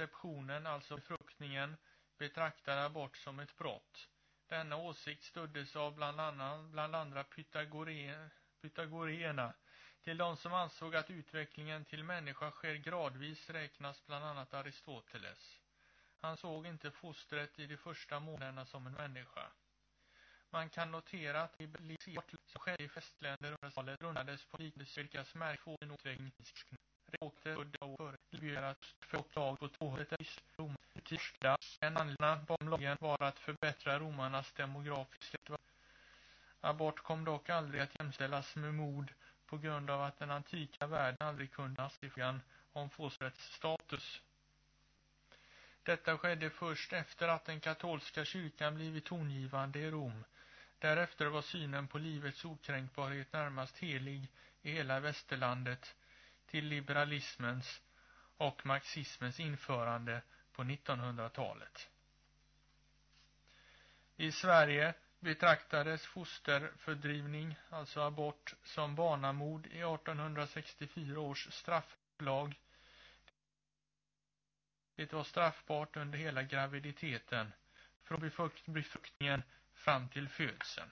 konceptionen, alltså befruktningen, betraktar abort som ett brott. Denna åsikt stöddes av bland, annan, bland andra pythagoreerna. Till de som ansåg att utvecklingen till människa sker gradvis räknas bland annat Aristoteles. Han såg inte fostret i de första månaderna som en människa. Man kan notera att liberalisering som skedde i festländer under talet grundades på liknande märkfå en utvecklingsforskning. Reporter udda år före libyerat för uppdrag på tåget i Rom. Tyskla. En anledning bakom lagen var att förbättra romarnas demografiska situation. Abort kom dock aldrig att jämställas med mord på grund av att den antika världen aldrig kunde anstifrågan om fostrets status. Detta skedde först efter att den katolska kyrkan blivit tongivande i Rom. Därefter var synen på livets okränkbarhet närmast helig i hela västerlandet till liberalismens och marxismens införande på 1900-talet. I Sverige betraktades fosterfördrivning, alltså abort, som barnamord i 1864 års strafflag. Det var straffbart under hela graviditeten, från befruktningen fram till födseln.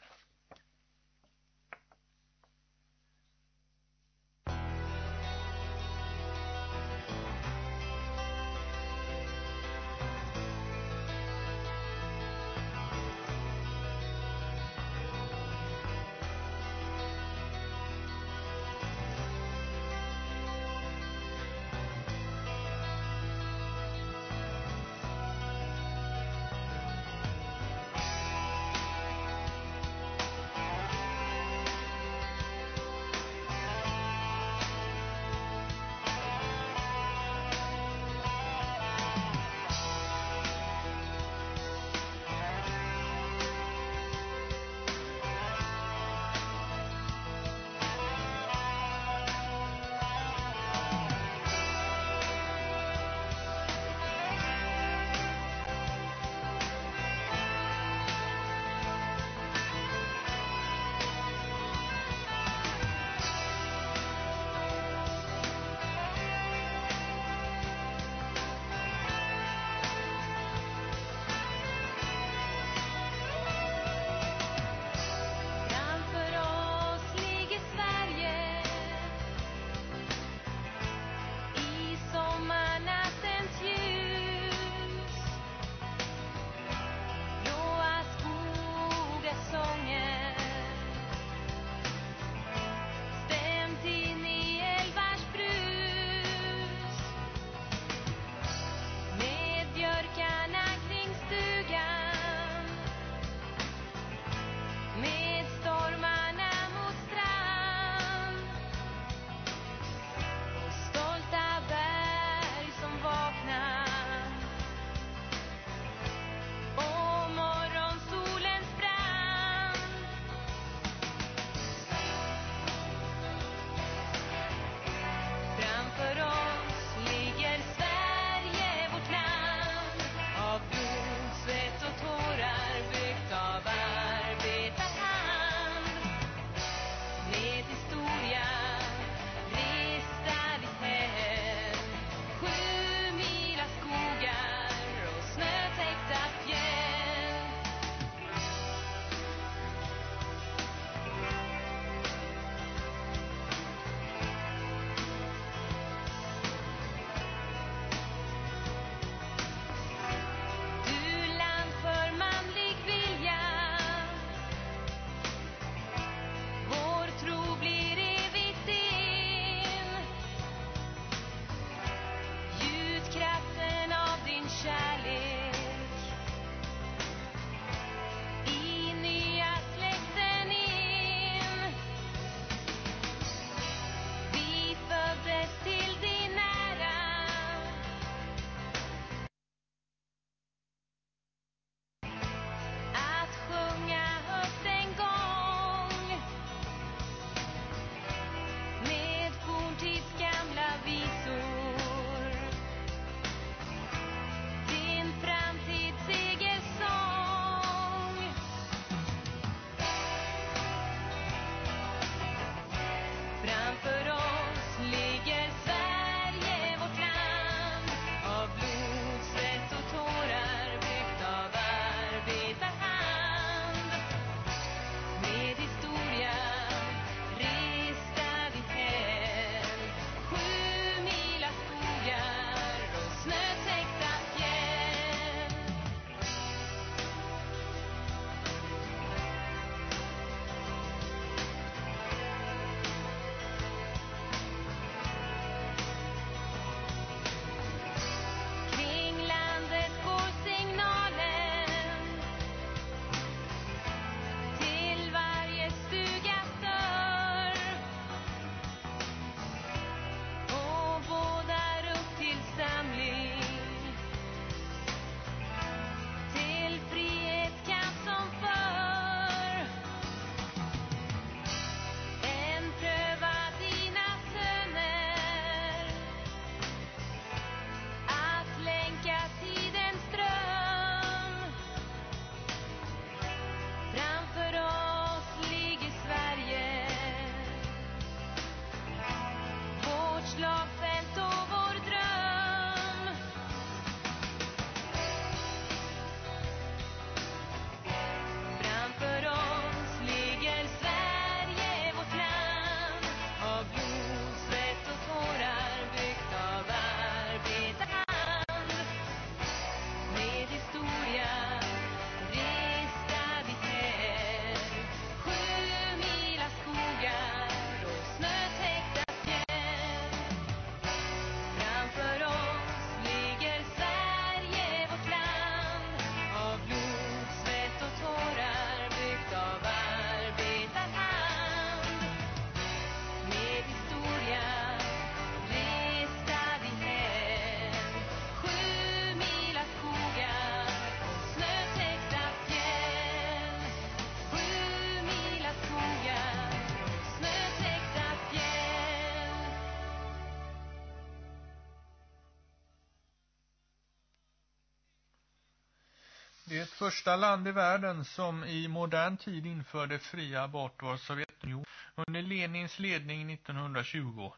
Det första land i världen som i modern tid införde fri abort var Sovjetunionen under Lenins ledning 1920.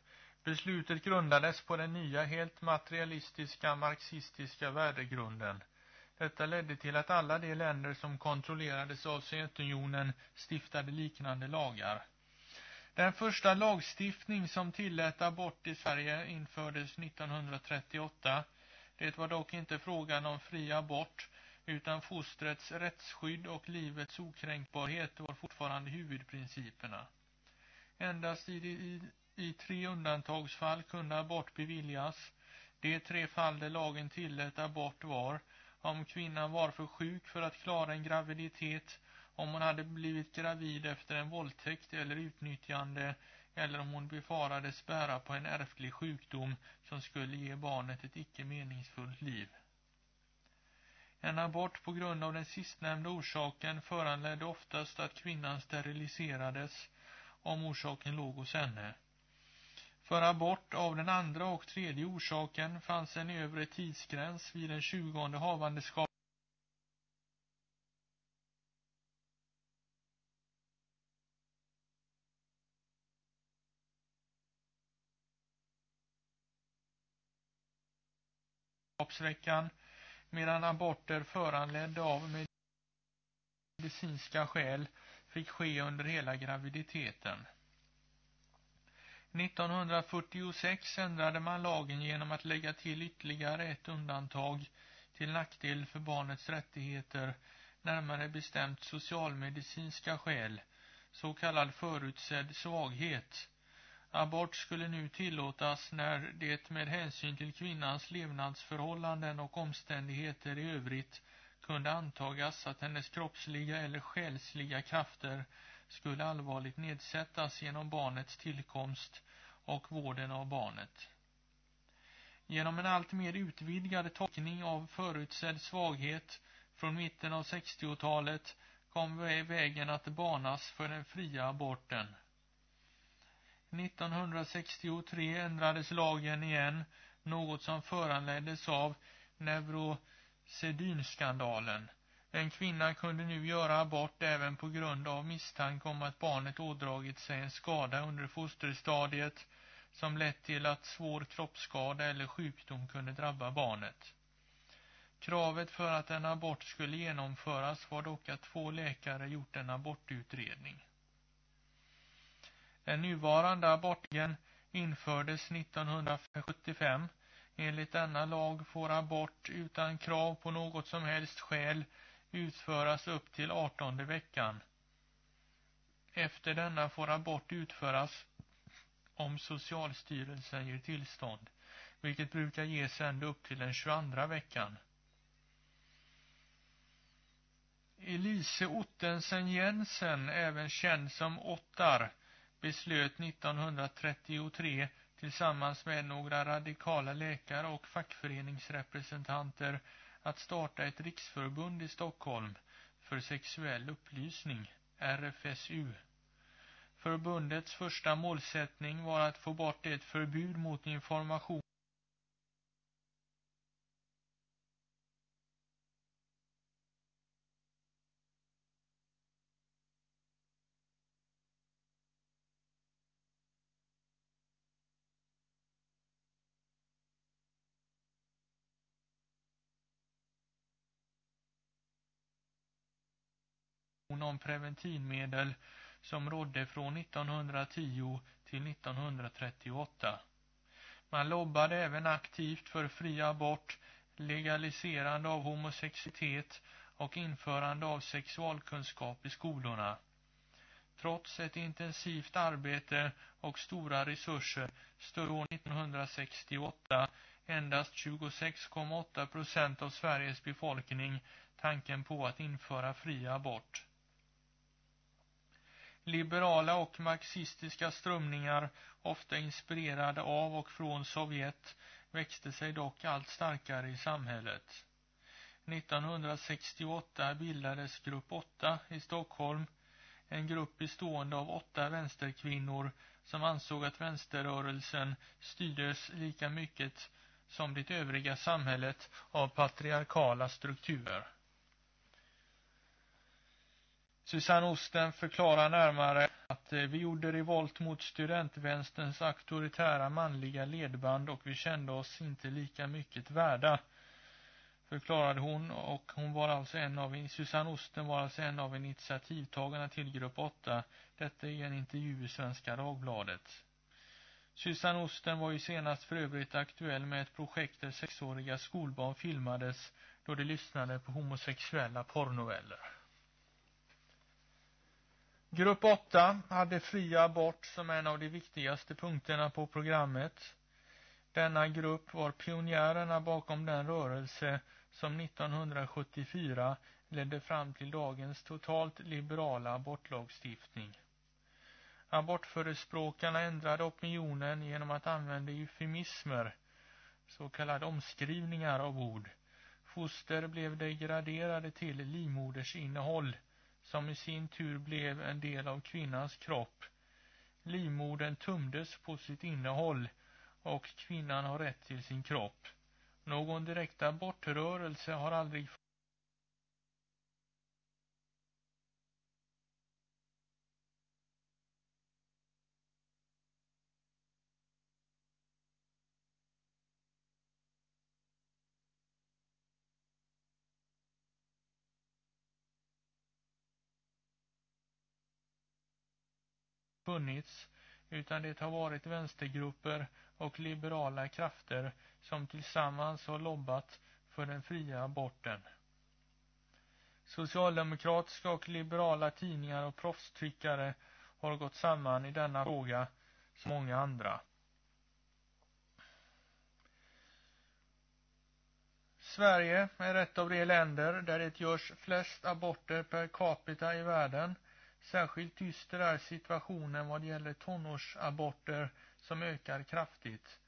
Beslutet grundades på den nya helt materialistiska marxistiska värdegrunden. Detta ledde till att alla de länder som kontrollerades av Sovjetunionen stiftade liknande lagar. Den första lagstiftning som tillät abort i Sverige infördes 1938. Det var dock inte frågan om fri abort utan fostrets rättsskydd och livets okränkbarhet var fortfarande huvudprinciperna. Endast i, i, i tre undantagsfall kunde abort beviljas. De tre fall där lagen tillät abort var om kvinnan var för sjuk för att klara en graviditet, om hon hade blivit gravid efter en våldtäkt eller utnyttjande eller om hon befarades bära på en ärftlig sjukdom som skulle ge barnet ett icke meningsfullt liv. En abort på grund av den sistnämnda orsaken föranledde oftast att kvinnan steriliserades om orsaken låg hos henne. För abort av den andra och tredje orsaken fanns en övre tidsgräns vid den tjugonde havandeskap veckan medan aborter föranledda av medicinska skäl fick ske under hela graviditeten. 1946 ändrade man lagen genom att lägga till ytterligare ett undantag till nackdel för barnets rättigheter, närmare bestämt socialmedicinska skäl, så kallad förutsedd svaghet. Abort skulle nu tillåtas när det med hänsyn till kvinnans levnadsförhållanden och omständigheter i övrigt kunde antagas att hennes kroppsliga eller själsliga krafter skulle allvarligt nedsättas genom barnets tillkomst och vården av barnet. Genom en allt mer utvidgad tolkning av förutsedd svaghet från mitten av 60-talet kom vägen att banas för den fria aborten. 1963 ändrades lagen igen, något som föranleddes av neurosedynskandalen. En kvinna kunde nu göra abort även på grund av misstanke om att barnet ådragit sig en skada under fosterstadiet som lett till att svår kroppsskada eller sjukdom kunde drabba barnet. Kravet för att en abort skulle genomföras var dock att två läkare gjort en abortutredning. Den nuvarande abortlagen infördes 1975. Enligt denna lag får abort utan krav på något som helst skäl utföras upp till 18 veckan. Efter denna får abort utföras om Socialstyrelsen ger tillstånd, vilket brukar ges ända upp till den 22 veckan. Elise Ottensen Jensen, även känd som Ottar, beslöt 1933 tillsammans med några radikala läkare och fackföreningsrepresentanter att starta ett riksförbund i Stockholm för sexuell upplysning, RFSU. Förbundets första målsättning var att få bort ett förbud mot information om preventivmedel som rådde från 1910 till 1938. Man lobbade även aktivt för fri abort, legaliserande av homosexualitet och införande av sexualkunskap i skolorna. Trots ett intensivt arbete och stora resurser stod år 1968 endast 26,8 procent av Sveriges befolkning tanken på att införa fri abort. Liberala och marxistiska strömningar, ofta inspirerade av och från Sovjet, växte sig dock allt starkare i samhället. 1968 bildades Grupp 8 i Stockholm, en grupp bestående av åtta vänsterkvinnor som ansåg att vänsterrörelsen styrdes lika mycket som det övriga samhället av patriarkala strukturer. Susanne Osten förklarar närmare att eh, vi gjorde revolt mot studentvänsterns auktoritära manliga ledband och vi kände oss inte lika mycket värda förklarade hon. Och hon var alltså en av Susanne Osten var alltså en av initiativtagarna till grupp 8 detta är en intervju i Svenska Dagbladet. Susanne Osten var ju senast för övrigt aktuell med ett projekt där sexåriga skolbarn filmades då de lyssnade på homosexuella porrnoveller. Grupp 8 hade fri abort som en av de viktigaste punkterna på programmet. Denna grupp var pionjärerna bakom den rörelse som 1974 ledde fram till dagens totalt liberala abortlagstiftning. Abortförespråkarna ändrade opinionen genom att använda eufemismer, så kallade omskrivningar av ord. Foster blev degraderade till livmodersinnehåll som i sin tur blev en del av kvinnans kropp. Livmodern tumdes på sitt innehåll och kvinnan har rätt till sin kropp. Någon direkt abortrörelse har aldrig funnits utan det har varit vänstergrupper och liberala krafter som tillsammans har lobbat för den fria aborten. Socialdemokratiska och liberala tidningar och proffstryckare har gått samman i denna fråga som många andra. Sverige är ett av de länder där det görs flest aborter per capita i världen- Särskilt dyster är situationen vad gäller tonårsaborter som ökar kraftigt.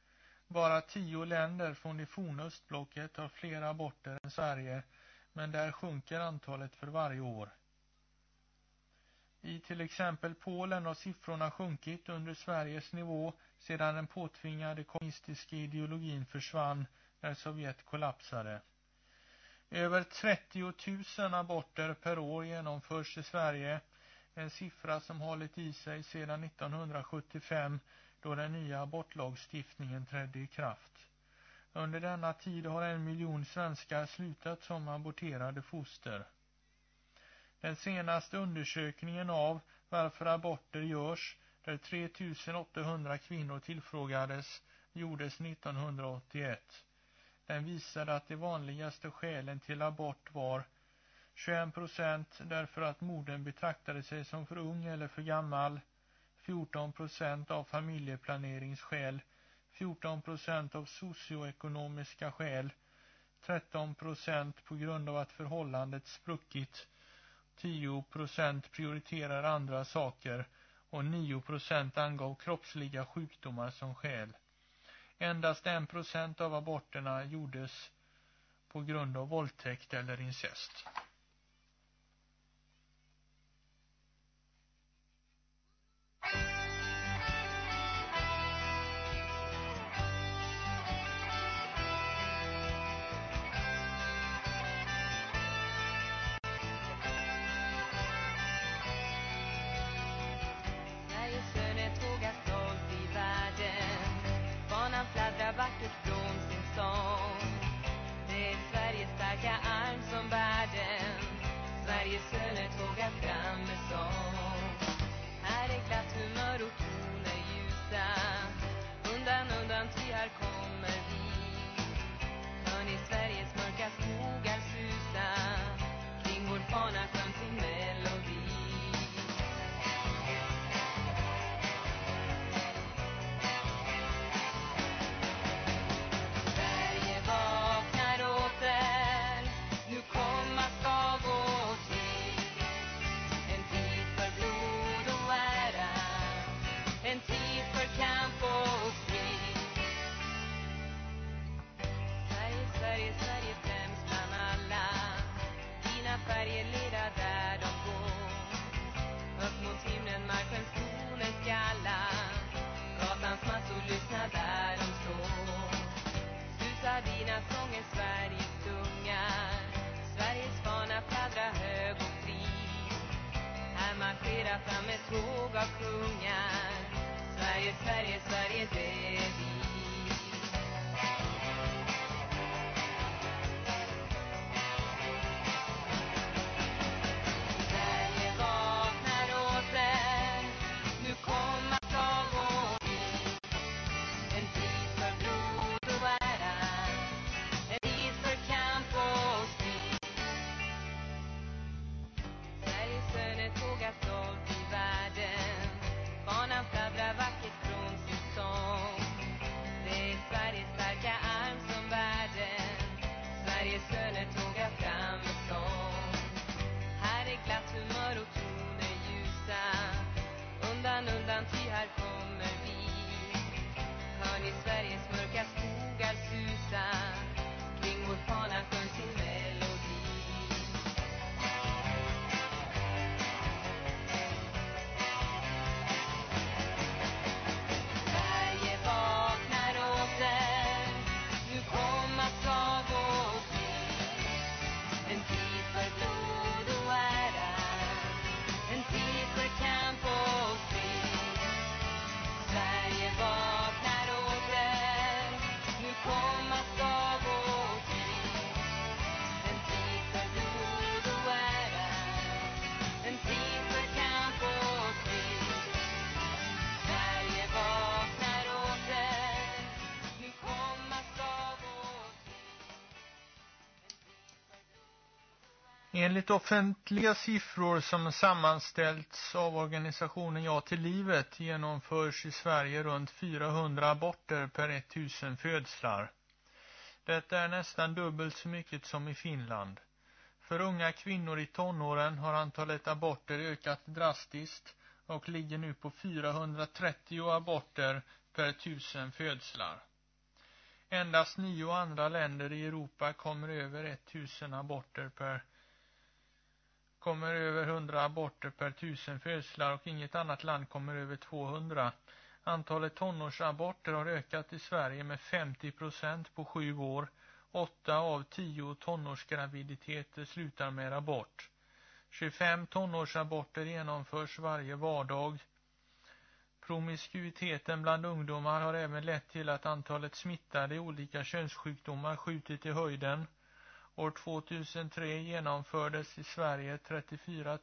Bara tio länder från det forna östblocket har fler aborter än Sverige, men där sjunker antalet för varje år. I till exempel Polen har siffrorna sjunkit under Sveriges nivå sedan den påtvingade kommunistiska ideologin försvann när Sovjet kollapsade. Över 30 000 aborter per år genomförs i Sverige en siffra som hållit i sig sedan 1975 då den nya abortlagstiftningen trädde i kraft. Under denna tid har en miljon svenskar slutat som aborterade foster. Den senaste undersökningen av varför aborter görs, där 3800 kvinnor tillfrågades, gjordes 1981. Den visade att de vanligaste skälen till abort var 21 procent därför att modern betraktade sig som för ung eller för gammal. 14 procent av familjeplaneringsskäl. 14 procent av socioekonomiska skäl. 13 procent på grund av att förhållandet spruckit. 10 procent prioriterar andra saker och 9 procent angav kroppsliga sjukdomar som skäl. Endast 1 procent av aborterna gjordes på grund av våldtäkt eller incest. Enligt offentliga siffror som sammanställts av organisationen Ja till livet genomförs i Sverige runt 400 aborter per 1000 födslar. Detta är nästan dubbelt så mycket som i Finland. För unga kvinnor i tonåren har antalet aborter ökat drastiskt och ligger nu på 430 aborter per 1000 födslar. Endast nio andra länder i Europa kommer över 1000 aborter per kommer över 100 aborter per tusen födslar och inget annat land kommer över 200. Antalet tonårsaborter har ökat i Sverige med 50 procent på sju år. Åtta av tio tonårsgraviditeter slutar med abort. 25 tonårsaborter genomförs varje vardag. Promiskuiteten bland ungdomar har även lett till att antalet smittade i olika könssjukdomar skjutit i höjden. År 2003 genomfördes i Sverige 34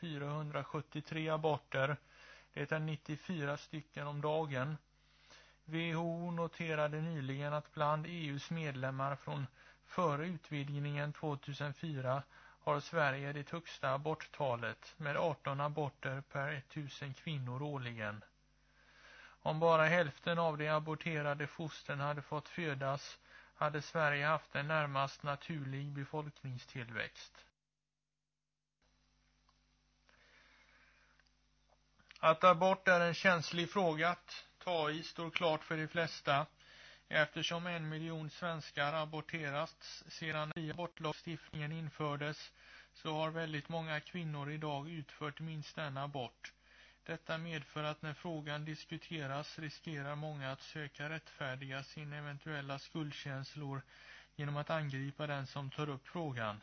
473 aborter. Det är 94 stycken om dagen. WHO noterade nyligen att bland EUs medlemmar från före utvidgningen 2004 har Sverige det högsta aborttalet med 18 aborter per 1000 kvinnor årligen. Om bara hälften av de aborterade fostren hade fått födas hade Sverige haft en närmast naturlig befolkningstillväxt. Att abort är en känslig fråga att ta i står klart för de flesta eftersom en miljon svenskar aborterats sedan abortlagstiftningen infördes så har väldigt många kvinnor idag utfört minst en abort. Detta medför att när frågan diskuteras riskerar många att söka rättfärdiga sina eventuella skuldkänslor genom att angripa den som tar upp frågan.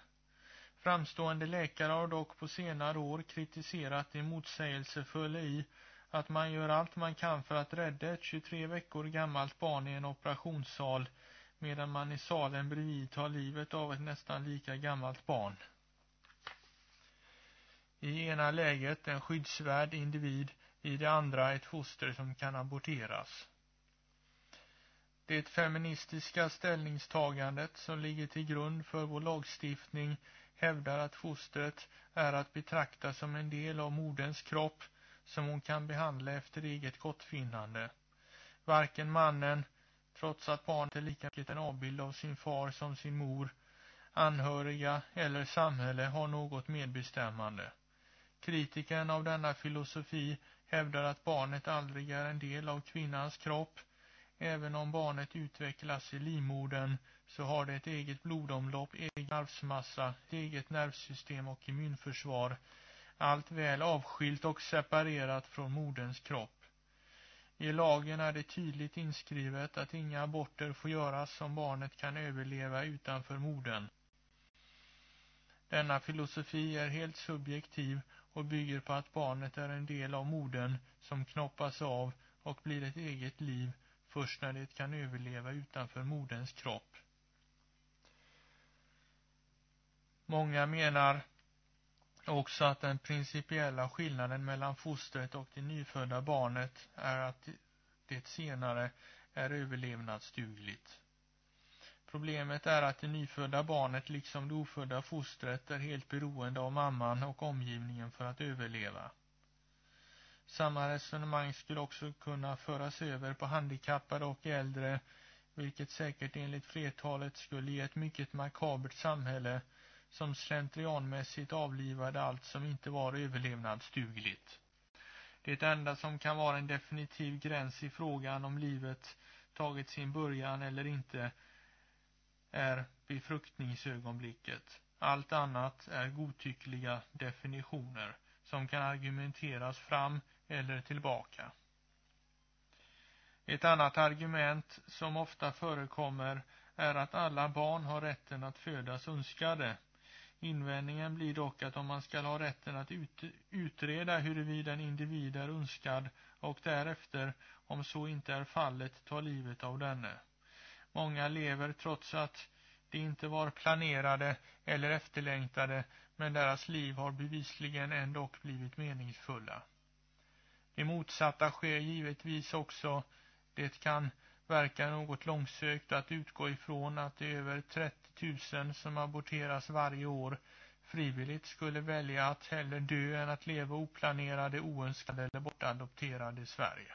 Framstående läkare har dock på senare år kritiserat det motsägelsefulla i att man gör allt man kan för att rädda ett 23 veckor gammalt barn i en operationssal medan man i salen bredvid tar livet av ett nästan lika gammalt barn. I ena läget en skyddsvärd individ, i det andra ett foster som kan aborteras. Det feministiska ställningstagandet som ligger till grund för vår lagstiftning hävdar att fostret är att betrakta som en del av moderns kropp som hon kan behandla efter eget gottfinnande. Varken mannen, trots att barnet är lika mycket en avbild av sin far som sin mor, anhöriga eller samhälle har något medbestämmande. Kritikern av denna filosofi hävdar att barnet aldrig är en del av kvinnans kropp. Även om barnet utvecklas i livmodern så har det ett eget blodomlopp, egen arvsmassa, eget nervsystem och immunförsvar. Allt väl avskilt och separerat från moderns kropp. I lagen är det tydligt inskrivet att inga aborter får göras om barnet kan överleva utanför modern. Denna filosofi är helt subjektiv och bygger på att barnet är en del av modern som knoppas av och blir ett eget liv först när det kan överleva utanför moderns kropp. Många menar också att den principiella skillnaden mellan fostret och det nyfödda barnet är att det senare är överlevnadsdugligt. Problemet är att det nyfödda barnet liksom det ofödda fostret är helt beroende av mamman och omgivningen för att överleva. Samma resonemang skulle också kunna föras över på handikappade och äldre, vilket säkert enligt flertalet skulle ge ett mycket makabert samhälle som slentrianmässigt avlivade allt som inte var överlevnadsdugligt. Det enda som kan vara en definitiv gräns i frågan om livet tagit sin början eller inte är befruktningsögonblicket. Allt annat är godtyckliga definitioner som kan argumenteras fram eller tillbaka. Ett annat argument som ofta förekommer är att alla barn har rätten att födas önskade. Invändningen blir dock att om man ska ha rätten att ut, utreda huruvida en individ är önskad och därefter, om så inte är fallet, ta livet av denne. Många lever trots att de inte var planerade eller efterlängtade, men deras liv har bevisligen ändå blivit meningsfulla. Det motsatta sker givetvis också. Det kan verka något långsökt att utgå ifrån att det är över 30 000 som aborteras varje år frivilligt skulle välja att hellre dö än att leva oplanerade, oönskade eller bortadopterade i Sverige.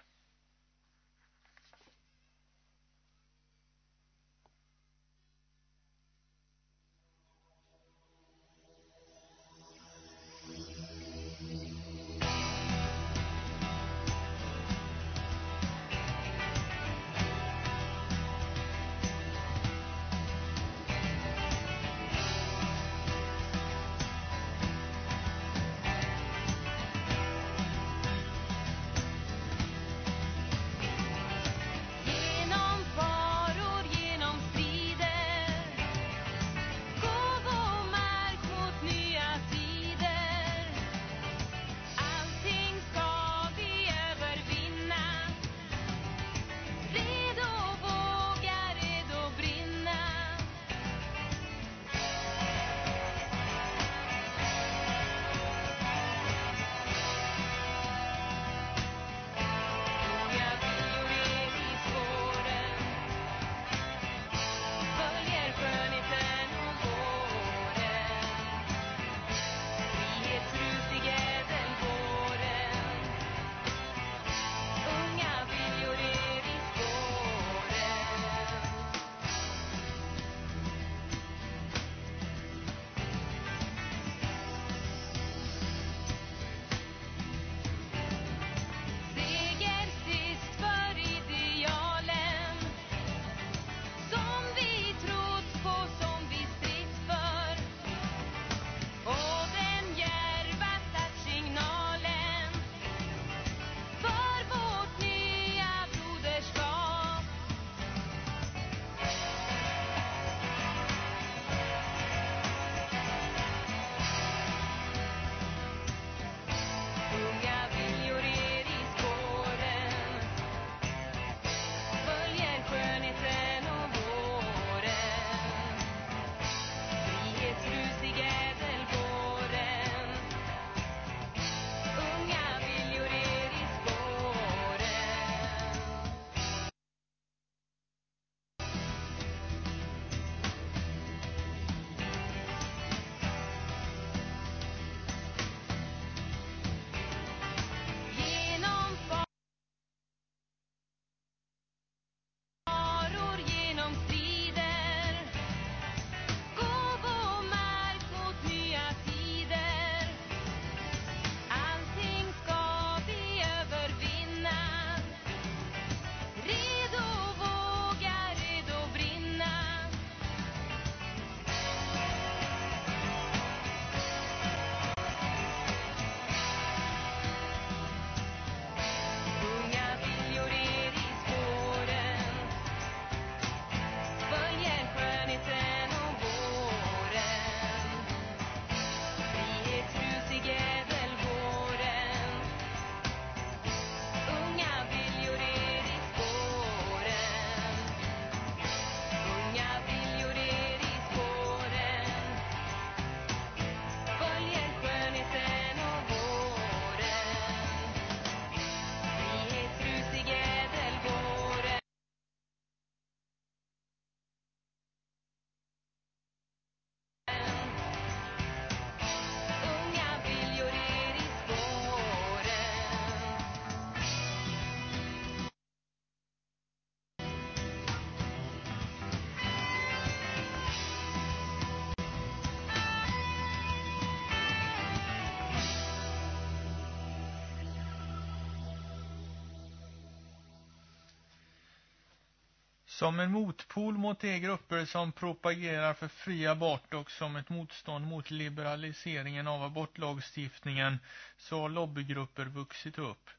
Som en motpol mot de grupper som propagerar för fri abort och som ett motstånd mot liberaliseringen av abortlagstiftningen så har lobbygrupper vuxit upp.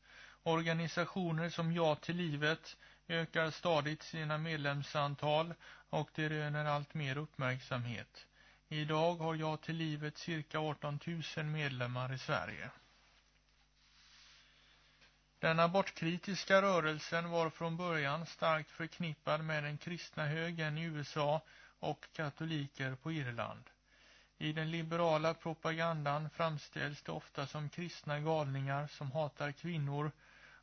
Organisationer som Ja till livet ökar stadigt sina medlemsantal och de röner allt mer uppmärksamhet. Idag har Ja till livet cirka 18 000 medlemmar i Sverige. Den abortkritiska rörelsen var från början starkt förknippad med den kristna högern i USA och katoliker på Irland. I den liberala propagandan framställs det ofta som kristna galningar som hatar kvinnor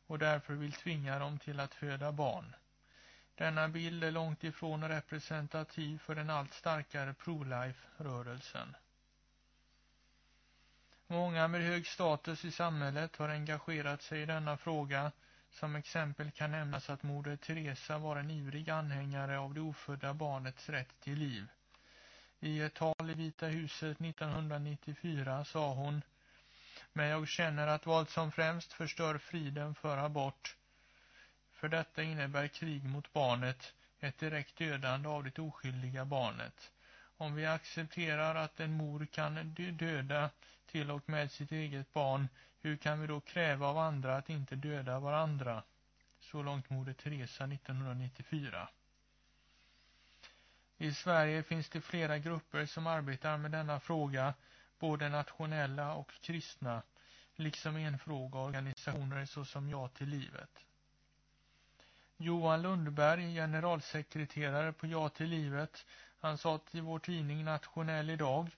och därför vill tvinga dem till att föda barn. Denna bild är långt ifrån representativ för den allt starkare pro-life-rörelsen. Många med hög status i samhället har engagerat sig i denna fråga. Som exempel kan nämnas att moder Teresa var en ivrig anhängare av det ofödda barnets rätt till liv. I ett tal i Vita huset 1994 sa hon Men jag känner att vad som främst förstör friden för abort för detta innebär krig mot barnet, ett direkt dödande av det oskyldiga barnet. Om vi accepterar att en mor kan döda till och med sitt eget barn, hur kan vi då kräva av andra att inte döda varandra? Så långt moder Teresa 1994. I Sverige finns det flera grupper som arbetar med denna fråga, både nationella och kristna, liksom enfrågaorganisationer såsom Ja till livet. Johan Lundberg, generalsekreterare på Ja till livet, han sa till vår tidning Nationell idag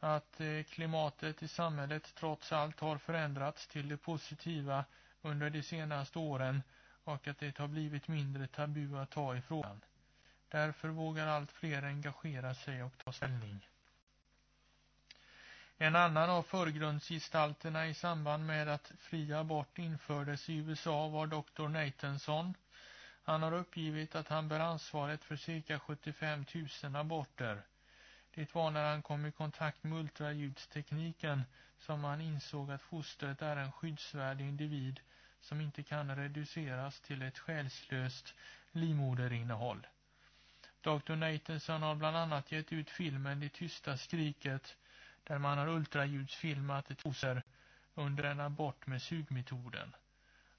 att eh, klimatet i samhället trots allt har förändrats till det positiva under de senaste åren och att det har blivit mindre tabu att ta i frågan. Därför vågar allt fler engagera sig och ta ställning. En annan av förgrundsgestalterna i samband med att fri abort infördes i USA var Dr. Nathanson. Han har uppgivit att han bär ansvaret för cirka 75 000 aborter. Det var när han kom i kontakt med ultraljudstekniken som han insåg att fostret är en skyddsvärd individ som inte kan reduceras till ett själslöst livmoderinnehåll. Dr. Nathanson har bland annat gett ut filmen Det tysta skriket där man har ultraljudsfilmat ett foster under en abort med sugmetoden.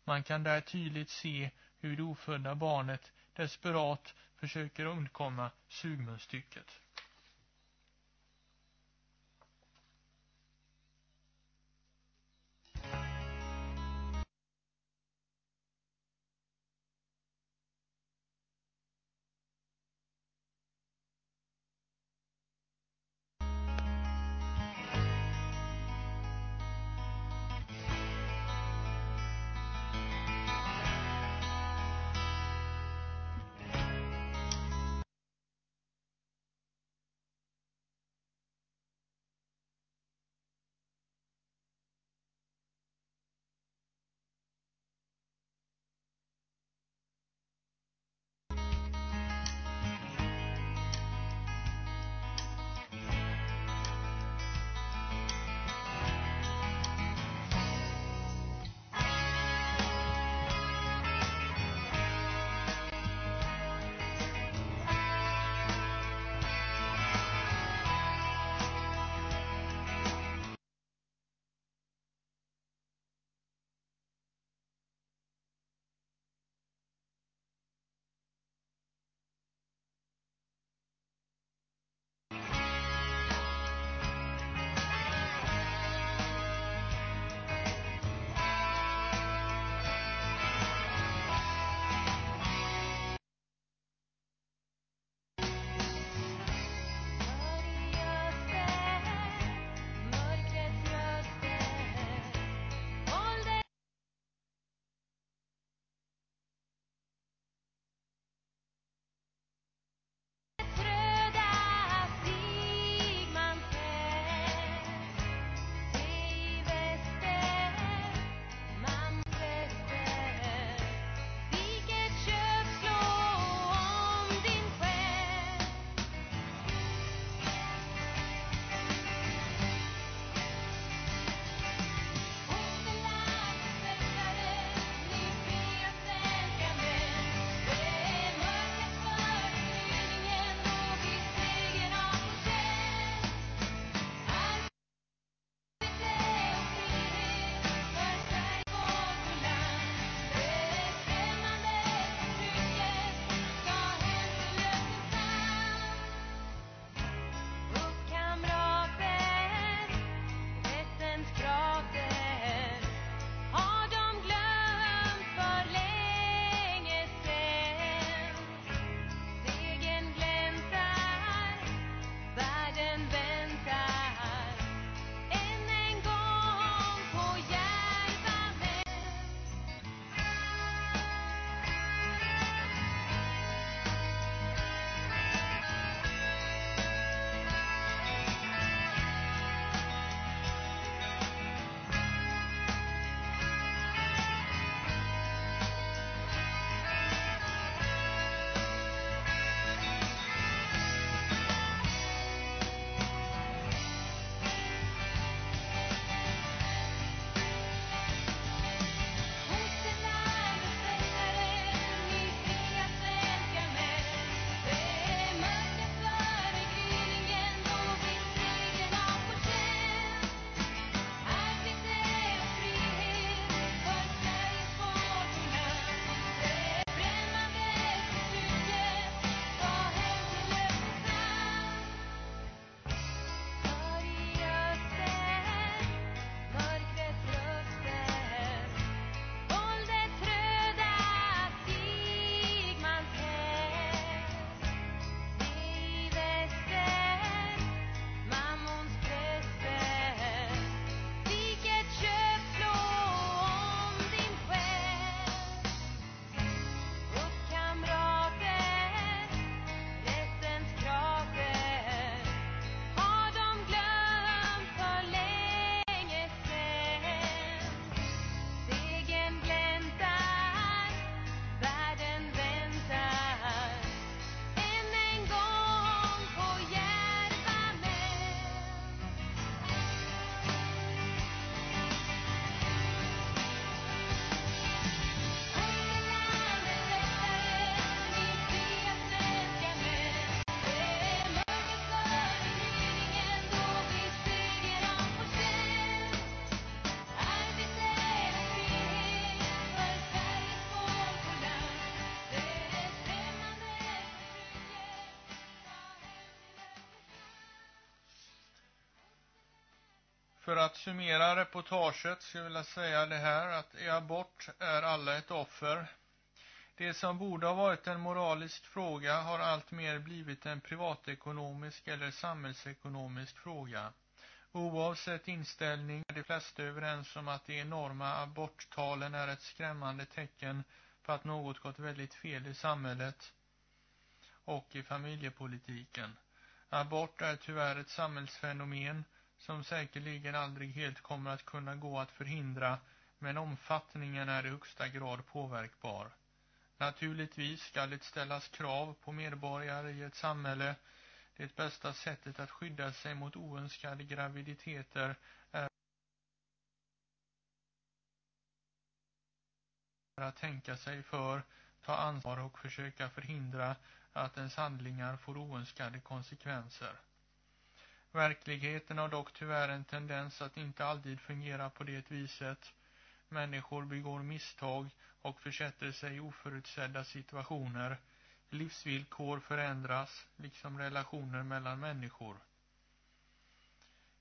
Man kan där tydligt se hur det ofödda barnet desperat försöker undkomma sugmunstycket. För att summera reportaget skulle jag vilja säga det här att i abort är alla ett offer. Det som borde ha varit en moralisk fråga har allt mer blivit en privatekonomisk eller samhällsekonomisk fråga. Oavsett inställning är de flesta överens om att de enorma aborttalen är ett skrämmande tecken på att något gått väldigt fel i samhället och i familjepolitiken. Abort är tyvärr ett samhällsfenomen som säkerligen aldrig helt kommer att kunna gå att förhindra, men omfattningen är i högsta grad påverkbar. Naturligtvis ska det ställas krav på medborgare i ett samhälle. Det bästa sättet att skydda sig mot oönskade graviditeter är att tänka sig för, ta ansvar och försöka förhindra att ens handlingar får oönskade konsekvenser. Verkligheten har dock tyvärr en tendens att inte alltid fungera på det viset. Människor begår misstag och försätter sig i oförutsedda situationer. Livsvillkor förändras, liksom relationer mellan människor.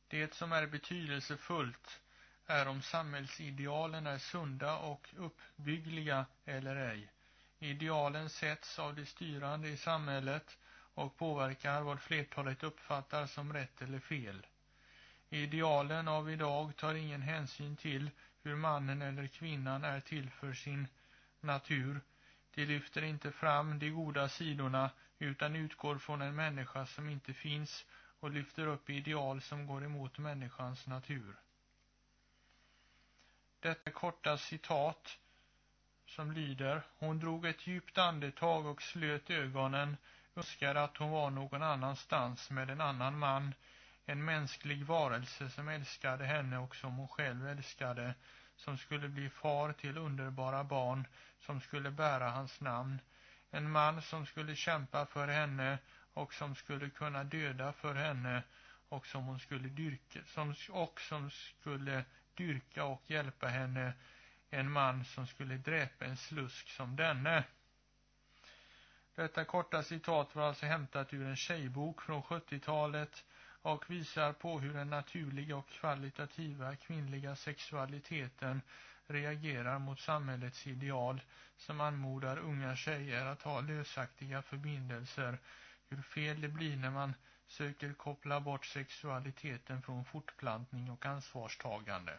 Det som är betydelsefullt är om samhällsidealen är sunda och uppbyggliga eller ej. Idealen sätts av de styrande i samhället och påverkar vad flertalet uppfattar som rätt eller fel. Idealen av idag tar ingen hänsyn till hur mannen eller kvinnan är till för sin natur. De lyfter inte fram de goda sidorna utan utgår från en människa som inte finns och lyfter upp ideal som går emot människans natur. Detta korta citat som lyder Hon drog ett djupt andetag och slöt ögonen önskade att hon var någon annanstans med en annan man, en mänsklig varelse som älskade henne och som hon själv älskade, som skulle bli far till underbara barn, som skulle bära hans namn, en man som skulle kämpa för henne och som skulle kunna döda för henne och som hon skulle dyrka, som, och som skulle dyrka och hjälpa henne, en man som skulle dräpa en slusk som denne. Detta korta citat var alltså hämtat ur en tjejbok från 70-talet och visar på hur den naturliga och kvalitativa kvinnliga sexualiteten reagerar mot samhällets ideal som anmodar unga tjejer att ha lösaktiga förbindelser, hur fel det blir när man söker koppla bort sexualiteten från fortplantning och ansvarstagande.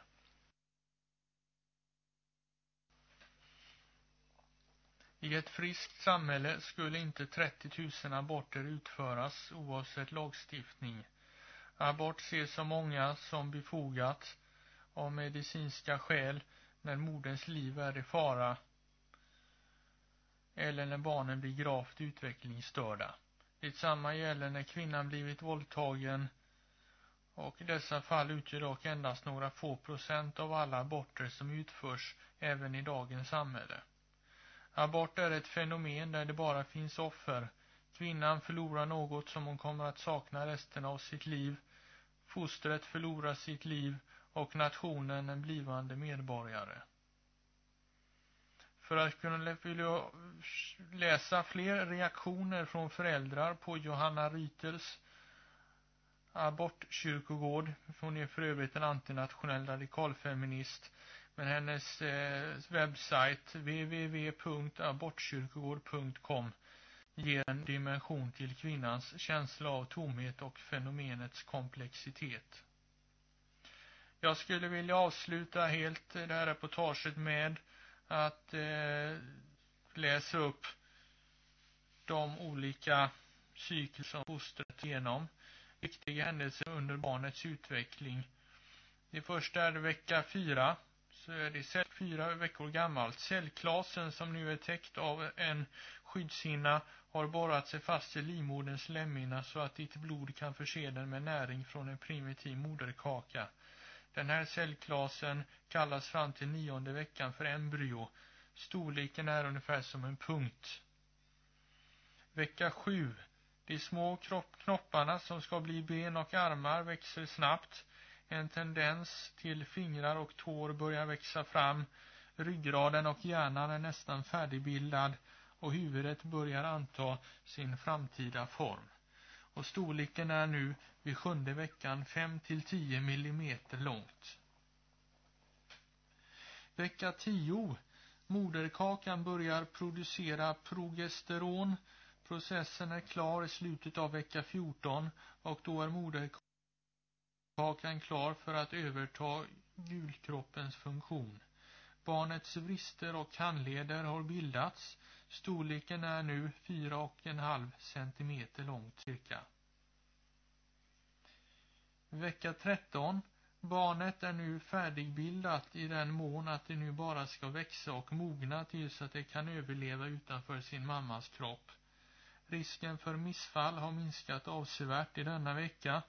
I ett friskt samhälle skulle inte 30 000 aborter utföras oavsett lagstiftning. Abort ses så många som befogat av medicinska skäl när moderns liv är i fara eller när barnen blir gravt utvecklingsstörda. Detsamma gäller när kvinnan blivit våldtagen och dessa fall utgör dock endast några få procent av alla aborter som utförs även i dagens samhälle. Abort är ett fenomen där det bara finns offer. Kvinnan förlorar något som hon kommer att sakna resten av sitt liv. Fostret förlorar sitt liv och nationen en blivande medborgare. För att kunna läsa fler reaktioner från föräldrar på Johanna Rytels abortkyrkogård. Hon är för övrigt en antinationell radikalfeminist men hennes eh, webbsajt www.abortkyrkogård.com ger en dimension till kvinnans känsla av tomhet och fenomenets komplexitet. Jag skulle vilja avsluta helt det här reportaget med att eh, läsa upp de olika cykler som fostret genom viktiga händelser under barnets utveckling. Det första är vecka fyra så är det cell fyra veckor gammalt. Cellklasen som nu är täckt av en skyddshinna har borrat sig fast i livmoderns slemhinna så att ditt blod kan förse den med näring från en primitiv moderkaka. Den här cellklasen kallas fram till nionde veckan för embryo. Storleken är ungefär som en punkt. Vecka 7. De små knopparna som ska bli ben och armar växer snabbt. En tendens till fingrar och tår börjar växa fram. Ryggraden och hjärnan är nästan färdigbildad och huvudet börjar anta sin framtida form. och storleken är nu vid sjunde veckan 5 till 10 millimeter långt. Vecka 10. Moderkakan börjar producera progesteron. Processen är klar i slutet av vecka 14 och då är moderkakan klar för att överta gulkroppens funktion. Barnets vrister och handleder har bildats. Storleken är nu 4,5 centimeter långt cirka. Vecka 13. Barnet är nu färdigbildat i den mån att det nu bara ska växa och mogna tills att det kan överleva utanför sin mammas kropp. Risken för missfall har minskat avsevärt i denna vecka,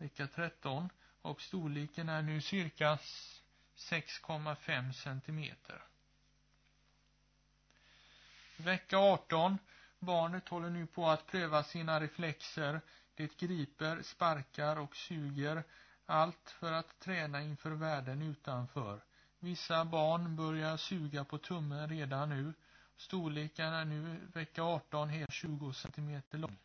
vecka 13, och storleken är nu cirka 6,5 centimeter. Vecka 18. Barnet håller nu på att pröva sina reflexer. Det griper, sparkar och suger. Allt för att träna inför världen utanför. Vissa barn börjar suga på tummen redan nu. Storleken är nu vecka 18 helt 20 cm lång.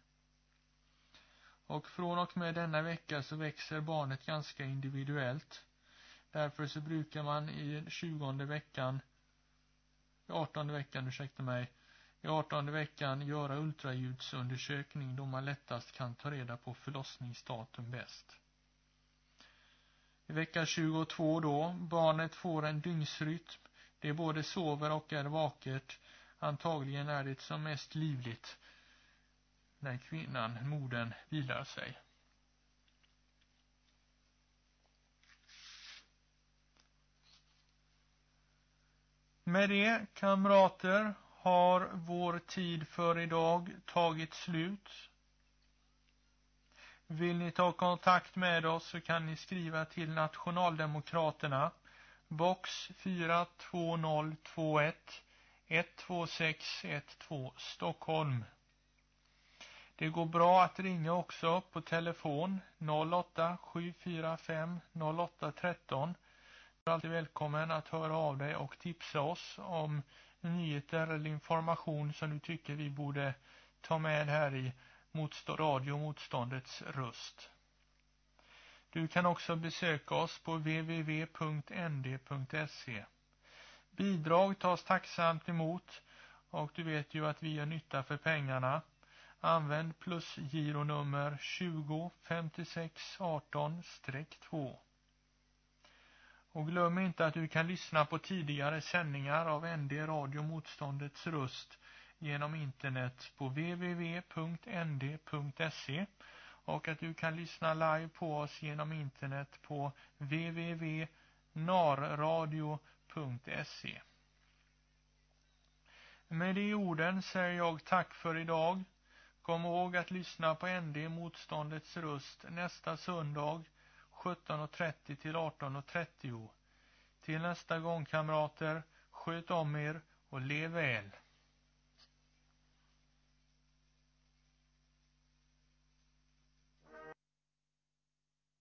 Och från och med denna vecka så växer barnet ganska individuellt. Därför så brukar man i 20 veckan, 18 veckan, ursäkta mig, i 18 veckan göra ultraljudsundersökning då man lättast kan ta reda på förlossningsdatum bäst. I vecka 22 då, barnet får en dygnsrytm. Det både sover och är vaket. Antagligen är det som mest livligt när kvinnan, modern, vilar sig. Med det, kamrater, har vår tid för idag tagit slut. Vill ni ta kontakt med oss så kan ni skriva till Nationaldemokraterna box 42021 12612 Stockholm. Det går bra att ringa också på telefon 08 745 08 13. Du är alltid välkommen att höra av dig och tipsa oss om nyheter eller information som du tycker vi borde ta med här i motstånd, Radio Motståndets röst. Du kan också besöka oss på www.nd.se. Bidrag tas tacksamt emot och du vet ju att vi gör nytta för pengarna. Använd plusgironummer 20 56 18-2. Och glöm inte att du kan lyssna på tidigare sändningar av ND Radio Motståndets röst genom internet på www.nd.se och att du kan lyssna live på oss genom internet på www.narradio.se. Med de orden säger jag tack för idag. Kom ihåg att lyssna på ND Motståndets röst nästa söndag 17.30 till 18.30. Till nästa gång kamrater, sköt om er och lev väl.